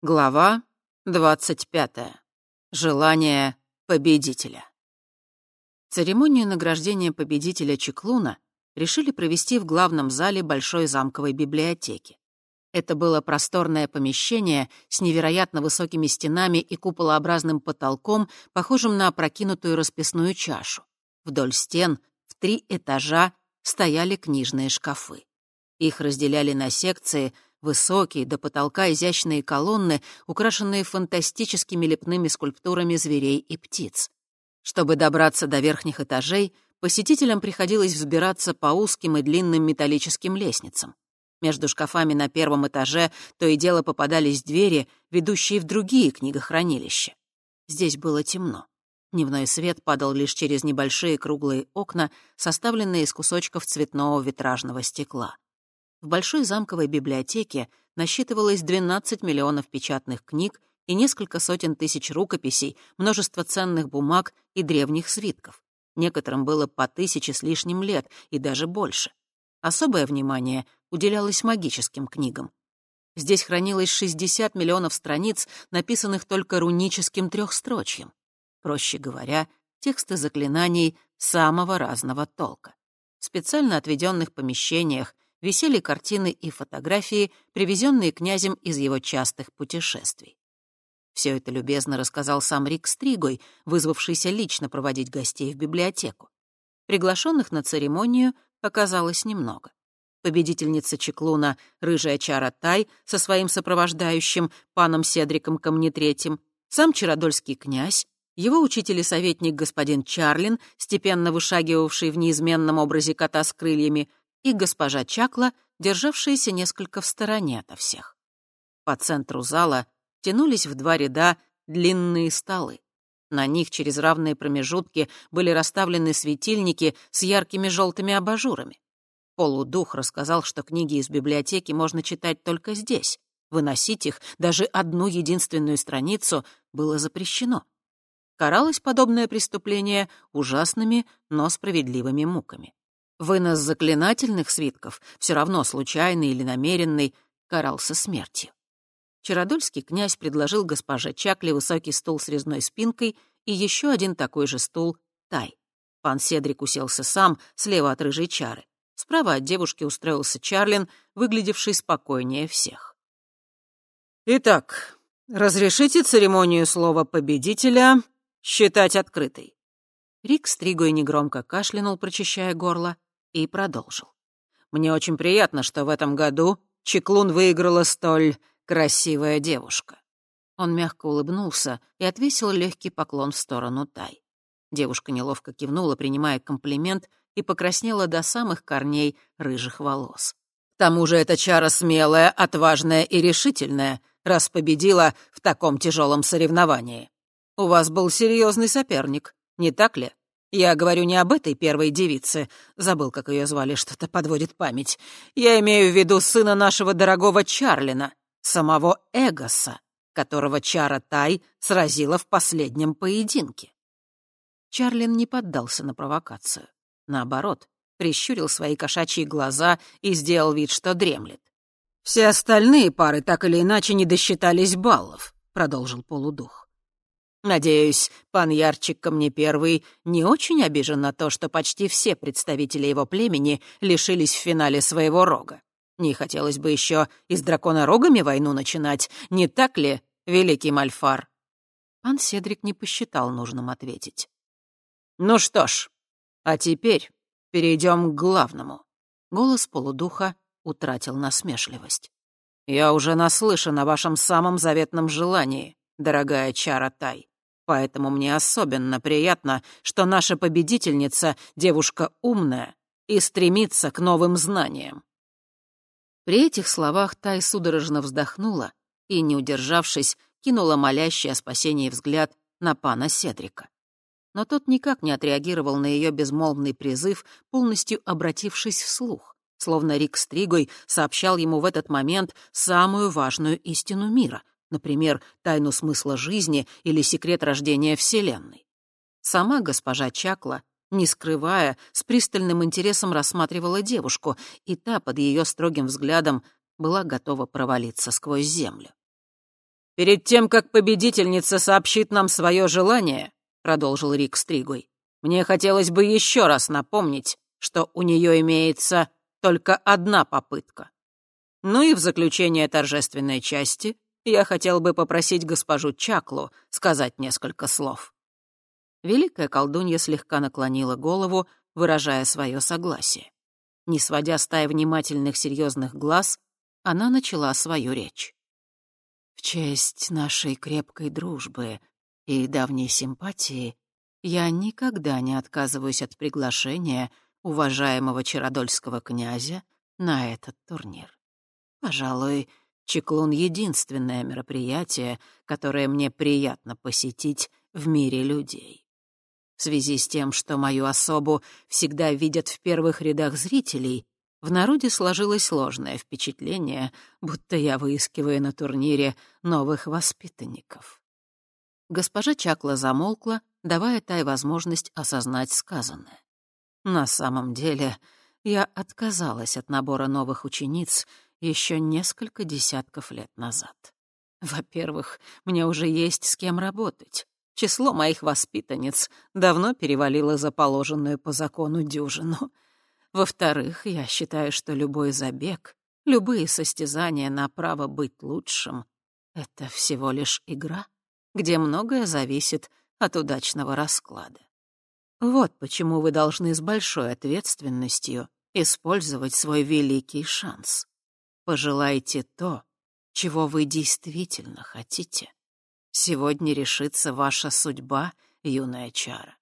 Глава двадцать пятая. Желание победителя. Церемонию награждения победителя Чеклуна решили провести в главном зале Большой замковой библиотеки. Это было просторное помещение с невероятно высокими стенами и куполообразным потолком, похожим на опрокинутую расписную чашу. Вдоль стен в три этажа стояли книжные шкафы. Их разделяли на секции — Высокие, до потолка изящные колонны, украшенные фантастическими лепными скульптурами зверей и птиц. Чтобы добраться до верхних этажей, посетителям приходилось взбираться по узким и длинным металлическим лестницам. Между шкафами на первом этаже то и дело попадались двери, ведущие в другие книгохранилища. Здесь было темно. Дневной свет падал лишь через небольшие круглые окна, составленные из кусочков цветного витражного стекла. В Большой замковой библиотеке насчитывалось 12 миллионов печатных книг и несколько сотен тысяч рукописей, множество ценных бумаг и древних свитков. Некоторым было по тысяче с лишним лет и даже больше. Особое внимание уделялось магическим книгам. Здесь хранилось 60 миллионов страниц, написанных только руническим трехстрочьем. Проще говоря, тексты заклинаний самого разного толка. В специально отведенных помещениях висели картины и фотографии, привезенные князем из его частых путешествий. Все это любезно рассказал сам Рик Стригой, вызвавшийся лично проводить гостей в библиотеку. Приглашенных на церемонию оказалось немного. Победительница Чеклуна, рыжая Чара Тай, со своим сопровождающим, паном Седриком Камнетретьим, сам Чародольский князь, его учитель и советник господин Чарлин, степенно вышагивавший в неизменном образе кота с крыльями, и госпожа Чакла, державшаяся несколько в стороне ото всех. По центру зала тянулись в два ряда длинные столы. На них через равные промежутки были расставлены светильники с яркими желтыми абажурами. Полудух рассказал, что книги из библиотеки можно читать только здесь. Выносить их, даже одну единственную страницу, было запрещено. Каралось подобное преступление ужасными, но справедливыми муками. Вынос заклинательных свитков, все равно случайный или намеренный, карался смертью. Чародольский князь предложил госпоже Чакли высокий стул с резной спинкой и еще один такой же стул — тай. Пан Седрик уселся сам, слева от рыжей чары. Справа от девушки устроился Чарлин, выглядевший спокойнее всех. «Итак, разрешите церемонию слова победителя считать открытой?» Рик стригой негромко кашлянул, прочищая горло и продолжил. «Мне очень приятно, что в этом году Чеклун выиграла столь красивая девушка». Он мягко улыбнулся и отвесил легкий поклон в сторону Тай. Девушка неловко кивнула, принимая комплимент, и покраснела до самых корней рыжих волос. «К тому же эта чара смелая, отважная и решительная, раз победила в таком тяжелом соревновании. У вас был серьезный соперник, не так ли?» Я говорю не об этой первой девице. Забыл, как ее звали, что-то подводит память. Я имею в виду сына нашего дорогого Чарлина, самого Эгоса, которого Чара Тай сразила в последнем поединке. Чарлин не поддался на провокацию. Наоборот, прищурил свои кошачьи глаза и сделал вид, что дремлет. «Все остальные пары так или иначе не досчитались баллов», — продолжил полудух. Надеюсь, пан Ярчик ко мне первый не очень обижен на то, что почти все представители его племени лишились в финале своего рога. Не хотелось бы еще и с дракона рогами войну начинать, не так ли, великий Мальфар?» Пан Седрик не посчитал нужным ответить. «Ну что ж, а теперь перейдем к главному». Голос полудуха утратил насмешливость. «Я уже наслышан о вашем самом заветном желании, дорогая Чара Тай. Поэтому мне особенно приятно, что наша победительница — девушка умная и стремится к новым знаниям». При этих словах Тай судорожно вздохнула и, не удержавшись, кинула молящий о спасении взгляд на пана Седрика. Но тот никак не отреагировал на ее безмолвный призыв, полностью обратившись вслух, словно Рик Стригой сообщал ему в этот момент самую важную истину мира, например, тайну смысла жизни или секрет рождения Вселенной. Сама госпожа Чакла, не скрывая, с пристальным интересом рассматривала девушку, и та под ее строгим взглядом была готова провалиться сквозь землю. перед тем, как победительница сообщит нам свое желание, продолжил Рик Стригой, мне хотелось бы еще раз напомнить, что у нее имеется только одна попытка. Ну и в заключение торжественной части я хотел бы попросить госпожу Чаклу сказать несколько слов. Великая колдунья слегка наклонила голову, выражая свое согласие. Не сводя стаи внимательных серьезных глаз, она начала свою речь. «В честь нашей крепкой дружбы и давней симпатии я никогда не отказываюсь от приглашения уважаемого Чародольского князя на этот турнир. Пожалуй, Чеклун — единственное мероприятие, которое мне приятно посетить в мире людей. В связи с тем, что мою особу всегда видят в первых рядах зрителей, в народе сложилось сложное впечатление, будто я выискиваю на турнире новых воспитанников. Госпожа Чакла замолкла, давая Тай возможность осознать сказанное. На самом деле, я отказалась от набора новых учениц еще несколько десятков лет назад. Во-первых, мне уже есть с кем работать. Число моих воспитанниц давно перевалило за положенную по закону дюжину. Во-вторых, я считаю, что любой забег, любые состязания на право быть лучшим — это всего лишь игра, где многое зависит от удачного расклада. Вот почему вы должны с большой ответственностью использовать свой великий шанс. Пожелайте то, чего вы действительно хотите. Сегодня решится ваша судьба, юная чара.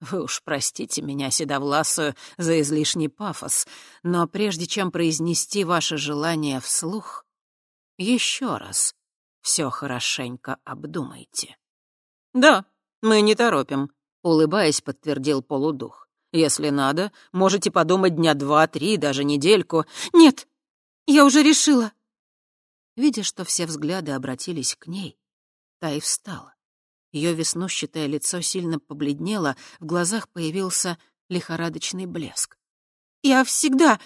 Вы уж простите меня, седовласую, за излишний пафос, но прежде чем произнести ваше желание вслух, еще раз все хорошенько обдумайте. «Да, мы не торопим», — улыбаясь, подтвердил полудух. «Если надо, можете подумать дня два-три, даже недельку». «Нет, я уже решила». Видя, что все взгляды обратились к ней, та и встала. Ее веснущатое лицо сильно побледнело, в глазах появился лихорадочный блеск. «Я всегда,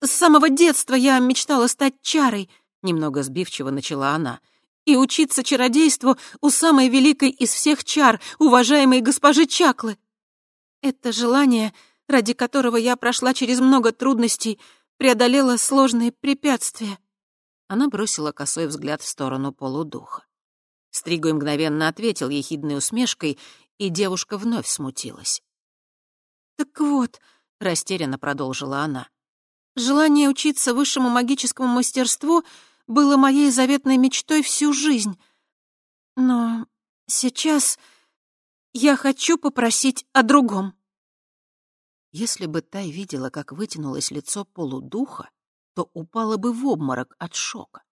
с самого детства я мечтала стать чарой», — немного сбивчиво начала она, «и учиться чародейству у самой великой из всех чар, уважаемой госпожи Чаклы. Это желание, ради которого я прошла через много трудностей, преодолела сложные препятствия». Она бросила косой взгляд в сторону полудуха. Стригой мгновенно ответил ехидной усмешкой, и девушка вновь смутилась. «Так вот», — растерянно продолжила она, «желание учиться высшему магическому мастерству было моей заветной мечтой всю жизнь. Но сейчас я хочу попросить о другом». Если бы Тай видела, как вытянулось лицо полудуха, то упала бы в обморок от шока.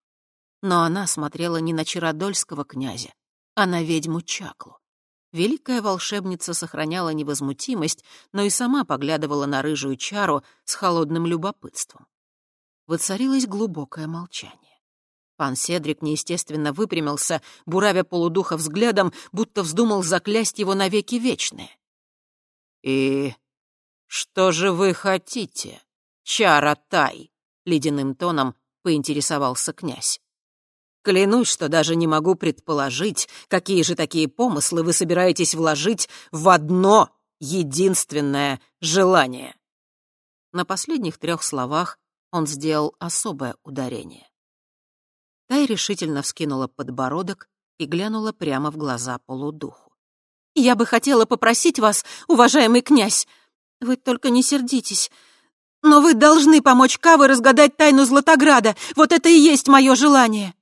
Но она смотрела не на Чародольского князя, а на ведьму Чаклу. Великая волшебница сохраняла невозмутимость, но и сама поглядывала на рыжую чару с холодным любопытством. Воцарилось глубокое молчание. Пан Седрик неестественно выпрямился, буравя полудуха взглядом, будто вздумал заклясть его навеки вечные. «И что же вы хотите, чара Тай?» — ледяным тоном поинтересовался князь. Клянусь, что даже не могу предположить, какие же такие помыслы вы собираетесь вложить в одно единственное желание. На последних трех словах он сделал особое ударение. Тай решительно вскинула подбородок и глянула прямо в глаза полудуху. «Я бы хотела попросить вас, уважаемый князь, вы только не сердитесь, но вы должны помочь Кавы разгадать тайну Златограда, вот это и есть мое желание!»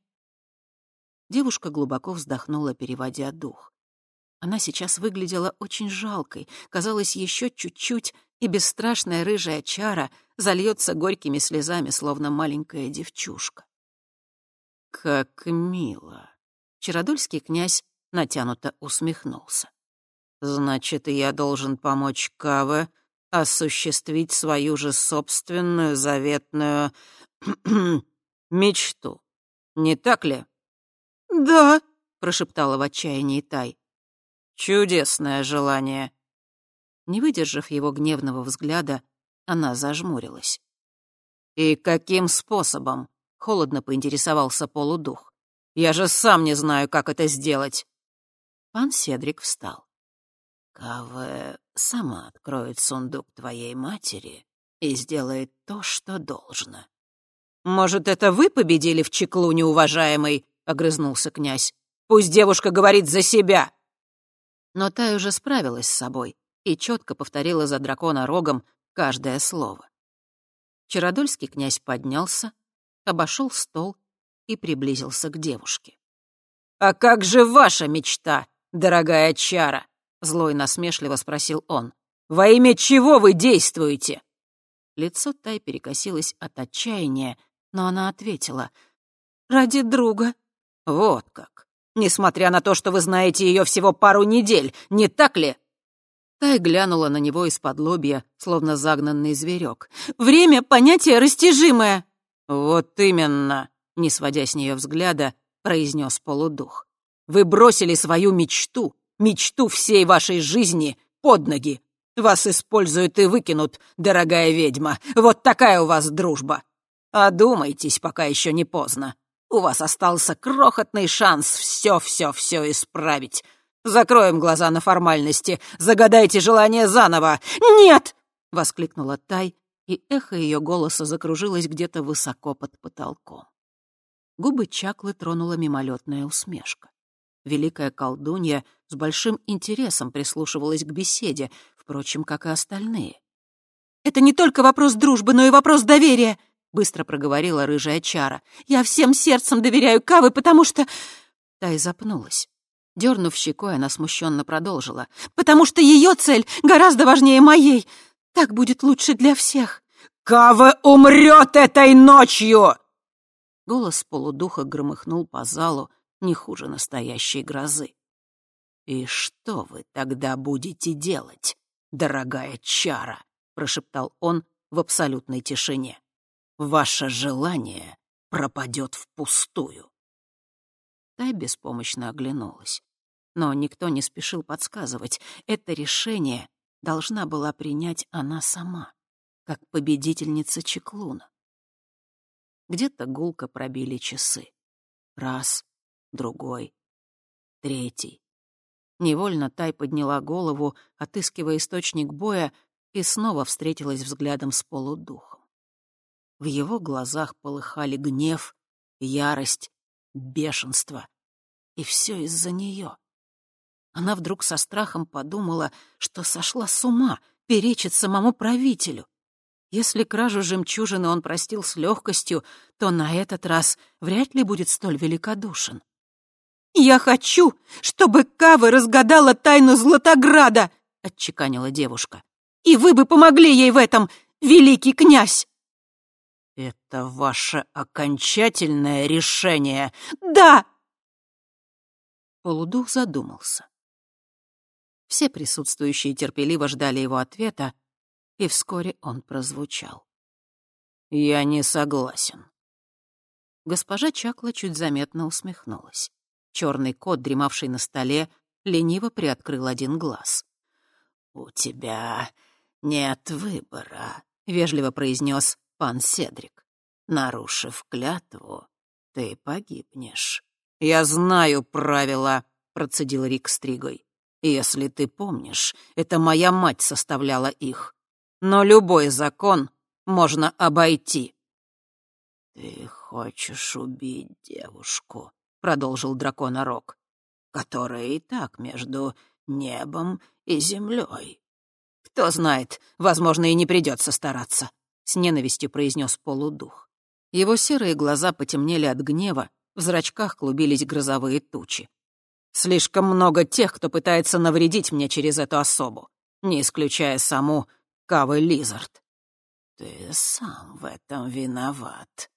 Девушка глубоко вздохнула, переводя дух. Она сейчас выглядела очень жалкой, казалось, еще чуть-чуть, и бесстрашная рыжая чара зальется горькими слезами, словно маленькая девчушка. «Как мило!» Чародольский князь натянуто усмехнулся. «Значит, я должен помочь Каве осуществить свою же собственную заветную мечту. Не так ли?» «Да», — прошептала в отчаянии Тай. «Чудесное желание». Не выдержав его гневного взгляда, она зажмурилась. «И каким способом?» — холодно поинтересовался полудух. Я же сам не знаю, как это сделать. Пан Седрик встал. Каве сама откроет сундук твоей матери и сделает то, что должно. «Может, это вы победили в чеклу, неуважаемый?» — огрызнулся князь. «Пусть девушка говорит за себя!» Но та уже справилась с собой и четко повторила за дракона рогом каждое слово. Чародольский князь поднялся, обошел стол и приблизился к девушке. «А как же ваша мечта, дорогая Чара?» — злой насмешливо спросил он. «Во имя чего вы действуете?» Лицо Тай перекосилось от отчаяния, но она ответила. «Ради друга». «Вот как. Несмотря на то, что вы знаете ее всего пару недель, не так ли?» Тай глянула на него из-под лобья, словно загнанный зверек. «Время — понятие растяжимое!» «Вот именно!» — не сводя с нее взгляда, произнес полудух. «Вы бросили свою мечту, мечту всей вашей жизни под ноги. Вас используют и выкинут, дорогая ведьма. Вот такая у вас дружба. Одумайтесь, пока еще не поздно. У вас остался крохотный шанс все-все-все исправить. Закроем глаза на формальности. Загадайте желание заново. Нет! воскликнула Тай, и эхо ее голоса закружилось где-то высоко под потолком. Губы Чаклы тронула мимолетная усмешка. Великая колдунья с большим интересом прислушивалась к беседе, впрочем, как и остальные. «Это не только вопрос дружбы, но и вопрос доверия», — быстро проговорила рыжая чара. «Я всем сердцем доверяю Кавы, потому что...» Тай запнулась. Дернув щекой, она смущенно продолжила. «Потому что ее цель гораздо важнее моей. Так будет лучше для всех». «Кава умрет этой ночью!» Голос полудуха громыхнул по залу, не хуже настоящей грозы. «И что вы тогда будете делать, дорогая чара?» — прошептал он в абсолютной тишине. «Ваше желание пропадет впустую». Тай беспомощно оглянулась. Но никто не спешил подсказывать. Это решение должна была принять она сама, как победительница Чеклуна. Где-то гулко пробили часы. Раз, другой, третий. Невольно Тай подняла голову, отыскивая источник боя, и снова встретилась взглядом с полудухом. В его глазах полыхали гнев, ярость, бешенство. И все из-за нее. Она вдруг со страхом подумала, что сошла с ума, перечит самому правителю. Если кражу жемчужины он простил с легкостью, то на этот раз вряд ли будет столь великодушен. «Я хочу, чтобы Кава разгадала тайну Златограда!» — отчеканила девушка. «И вы бы помогли ей в этом, великий князь!» «Это ваше окончательное решение?» «Да!» Полудух задумался. Все присутствующие терпеливо ждали его ответа, и вскоре он прозвучал. «Я не согласен». Госпожа Чакла чуть заметно усмехнулась. Черный кот, дремавший на столе, лениво приоткрыл один глаз. «У тебя нет выбора», — вежливо произнес пан Седрик. «Нарушив клятву, ты погибнешь». «Я знаю правила», — процедил Рик Стригой. «Если ты помнишь, это моя мать составляла их. Но любой закон можно обойти». «Ты хочешь убить девушку?» — продолжил дракона Рок, «которая и так между небом и землей. Кто знает, возможно, и не придется стараться», — с ненавистью произнес полудух. Его серые глаза потемнели от гнева, в зрачках клубились грозовые тучи. «Слишком много тех, кто пытается навредить мне через эту особу, не исключая саму Кавы Лизард». «Ты сам в этом виноват»,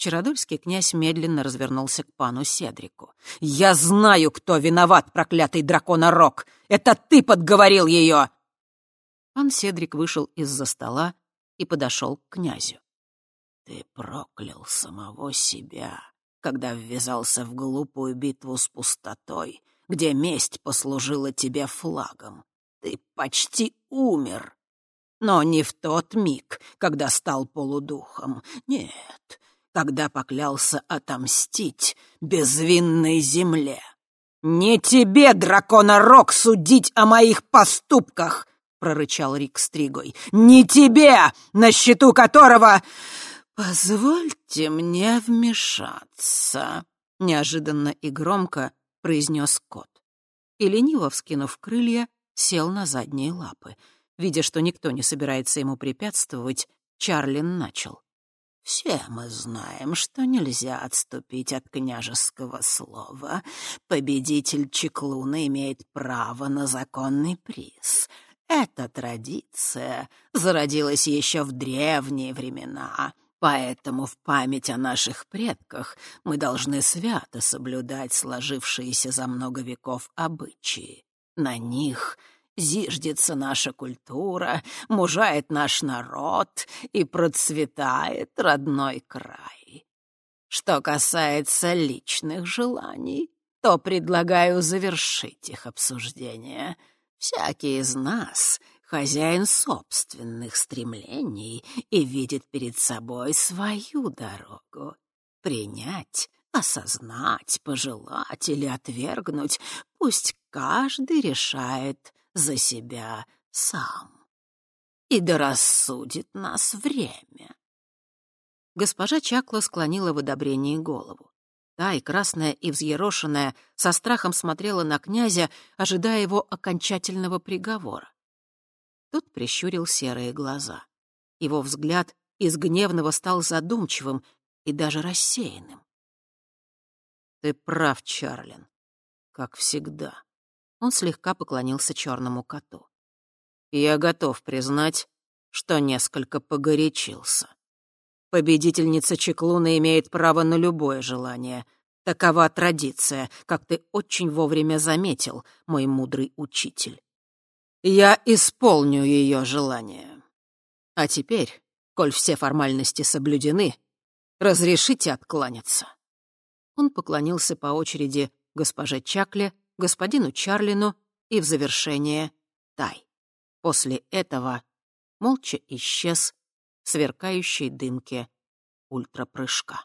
Чародольский князь медленно развернулся к пану Седрику. «Я знаю, кто виноват, проклятый драконорог! Это ты подговорил ее!» Пан Седрик вышел из-за стола и подошел к князю. «Ты проклял самого себя, когда ввязался в глупую битву с пустотой, где месть послужила тебе флагом. Ты почти умер, но не в тот миг, когда стал полудухом. Нет, когда поклялся отомстить безвинной земле. «Не тебе, дракона-рок, судить о моих поступках!» — прорычал Рик Стригой. «Не тебе, на счету которого...» «Позвольте мне вмешаться», — неожиданно и громко произнес кот. И лениво вскинув крылья, сел на задние лапы. Видя, что никто не собирается ему препятствовать, Чарлин начал. «Все мы знаем, что нельзя отступить от княжеского слова. Победитель Чеклуна имеет право на законный приз. Эта традиция зародилась еще в древние времена, поэтому в память о наших предках мы должны свято соблюдать сложившиеся за много веков обычаи. На них — зиждется наша культура, мужает наш народ и процветает родной край. Что касается личных желаний, то предлагаю завершить их обсуждение. Всякий из нас хозяин собственных стремлений и видит перед собой свою дорогу. Принять, осознать, пожелать или отвергнуть, пусть каждый решает за себя сам. И да рассудит нас время. Госпожа Чакла склонила в одобрении голову. Та и красная, и взъерошенная со страхом смотрела на князя, ожидая его окончательного приговора. Тот прищурил серые глаза. Его взгляд из гневного стал задумчивым и даже рассеянным. «Ты прав, Чарлин, как всегда», он слегка поклонился черному коту. «Я готов признать, что несколько погорячился. Победительница Чеклуна имеет право на любое желание. Такова традиция, как ты очень вовремя заметил, мой мудрый учитель. Я исполню ее желание. А теперь, коль все формальности соблюдены, разрешите откланяться». Он поклонился по очереди госпоже Чакле, господину Чарлину и в завершение Тай. После этого молча исчез в сверкающей дымке ультрапрыжка.